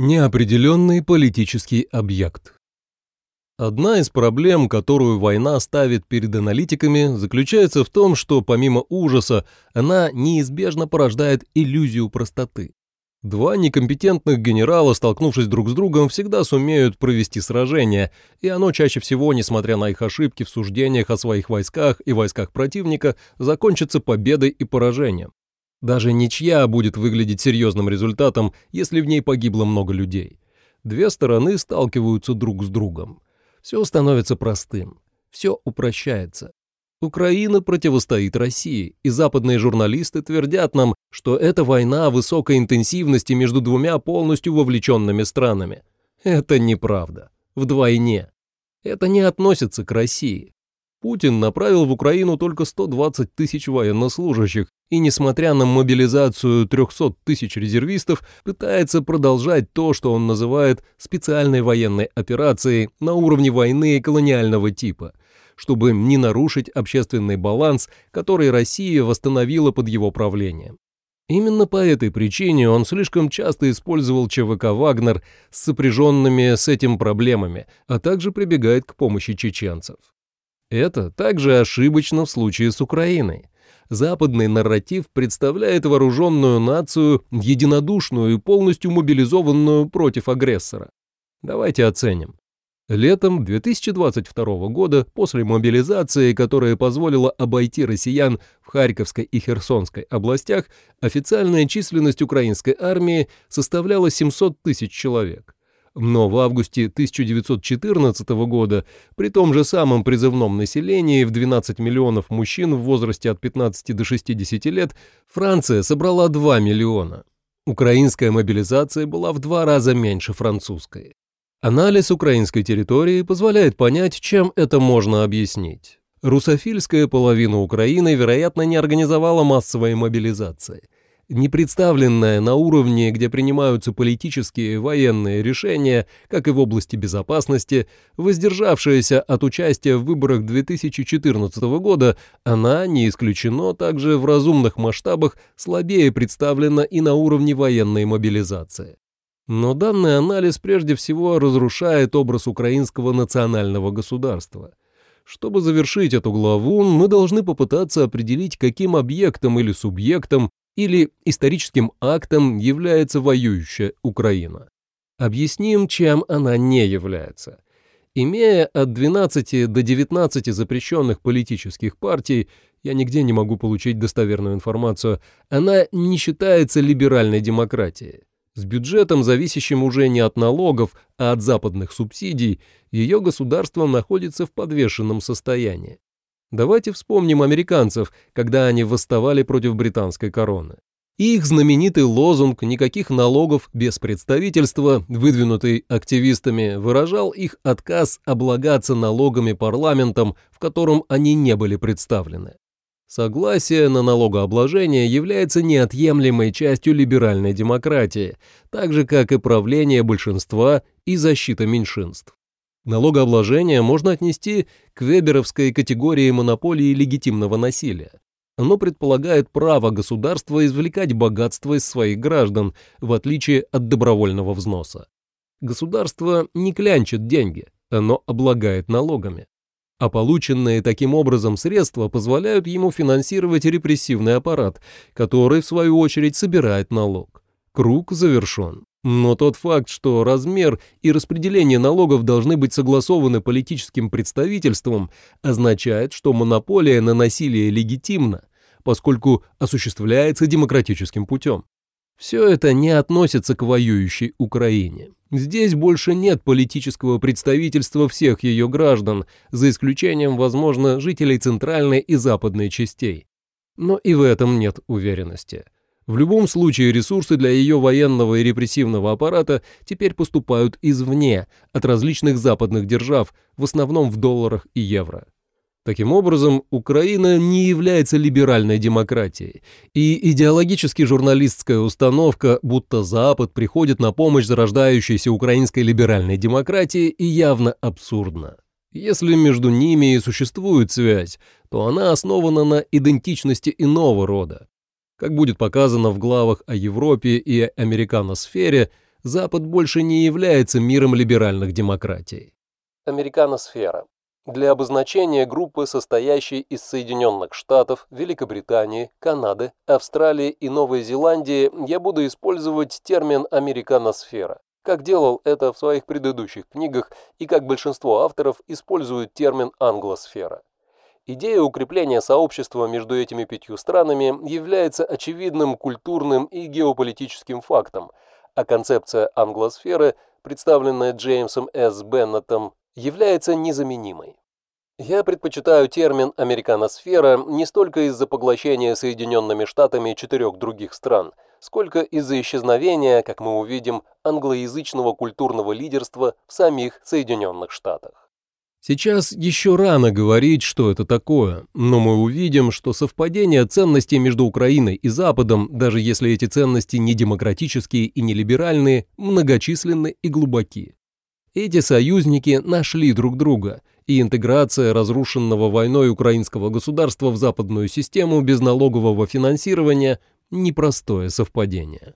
Неопределенный политический объект. Одна из проблем, которую война ставит перед аналитиками, заключается в том, что помимо ужаса, она неизбежно порождает иллюзию простоты. Два некомпетентных генерала, столкнувшись друг с другом, всегда сумеют провести сражение, и оно чаще всего, несмотря на их ошибки в суждениях о своих войсках и войсках противника, закончится победой и поражением. Даже ничья будет выглядеть серьезным результатом, если в ней погибло много людей. Две стороны сталкиваются друг с другом. Все становится простым. Все упрощается. Украина противостоит России, и западные журналисты твердят нам, что это война высокой интенсивности между двумя полностью вовлеченными странами. Это неправда. Вдвойне. Это не относится к России. Путин направил в Украину только 120 тысяч военнослужащих, и, несмотря на мобилизацию 300 тысяч резервистов, пытается продолжать то, что он называет специальной военной операцией на уровне войны колониального типа, чтобы не нарушить общественный баланс, который Россия восстановила под его правлением. Именно по этой причине он слишком часто использовал ЧВК «Вагнер» с сопряженными с этим проблемами, а также прибегает к помощи чеченцев. Это также ошибочно в случае с Украиной. Западный нарратив представляет вооруженную нацию, единодушную и полностью мобилизованную против агрессора. Давайте оценим. Летом 2022 года, после мобилизации, которая позволила обойти россиян в Харьковской и Херсонской областях, официальная численность украинской армии составляла 700 тысяч человек. Но в августе 1914 года при том же самом призывном населении в 12 миллионов мужчин в возрасте от 15 до 60 лет Франция собрала 2 миллиона. Украинская мобилизация была в два раза меньше французской. Анализ украинской территории позволяет понять, чем это можно объяснить. Русофильская половина Украины, вероятно, не организовала массовой мобилизации – не представленная на уровне, где принимаются политические военные решения, как и в области безопасности, воздержавшаяся от участия в выборах 2014 года, она, не исключено, также в разумных масштабах слабее представлена и на уровне военной мобилизации. Но данный анализ прежде всего разрушает образ украинского национального государства. Чтобы завершить эту главу, мы должны попытаться определить, каким объектом или субъектом или историческим актом является воюющая Украина. Объясним, чем она не является. Имея от 12 до 19 запрещенных политических партий, я нигде не могу получить достоверную информацию, она не считается либеральной демократией. С бюджетом, зависящим уже не от налогов, а от западных субсидий, ее государство находится в подвешенном состоянии. Давайте вспомним американцев, когда они восставали против британской короны. Их знаменитый лозунг «никаких налогов без представительства», выдвинутый активистами, выражал их отказ облагаться налогами парламентом, в котором они не были представлены. Согласие на налогообложение является неотъемлемой частью либеральной демократии, так же как и правление большинства и защита меньшинств. Налогообложение можно отнести к веберовской категории монополии легитимного насилия. Оно предполагает право государства извлекать богатство из своих граждан, в отличие от добровольного взноса. Государство не клянчит деньги, оно облагает налогами. А полученные таким образом средства позволяют ему финансировать репрессивный аппарат, который, в свою очередь, собирает налог. Круг завершен. Но тот факт, что размер и распределение налогов должны быть согласованы политическим представительством, означает, что монополия на насилие легитимна, поскольку осуществляется демократическим путем. Все это не относится к воюющей Украине. Здесь больше нет политического представительства всех ее граждан, за исключением, возможно, жителей центральной и западной частей. Но и в этом нет уверенности. В любом случае ресурсы для ее военного и репрессивного аппарата теперь поступают извне, от различных западных держав, в основном в долларах и евро. Таким образом, Украина не является либеральной демократией, и идеологически журналистская установка, будто Запад приходит на помощь зарождающейся украинской либеральной демократии, и явно абсурдна. Если между ними и существует связь, то она основана на идентичности иного рода, как будет показано в главах о Европе и американосфере, Запад больше не является миром либеральных демократий. Американосфера. Для обозначения группы, состоящей из Соединенных Штатов, Великобритании, Канады, Австралии и Новой Зеландии, я буду использовать термин «американосфера», как делал это в своих предыдущих книгах и как большинство авторов используют термин «англосфера». Идея укрепления сообщества между этими пятью странами является очевидным культурным и геополитическим фактом, а концепция англосферы, представленная Джеймсом С. Беннетом, является незаменимой. Я предпочитаю термин «американосфера» не столько из-за поглощения Соединенными Штатами четырех других стран, сколько из-за исчезновения, как мы увидим, англоязычного культурного лидерства в самих Соединенных Штатах. Сейчас еще рано говорить, что это такое, но мы увидим, что совпадение ценностей между Украиной и Западом, даже если эти ценности не демократические и не либеральные, многочисленны и глубоки. Эти союзники нашли друг друга, и интеграция разрушенного войной украинского государства в западную систему без налогового финансирования – непростое совпадение.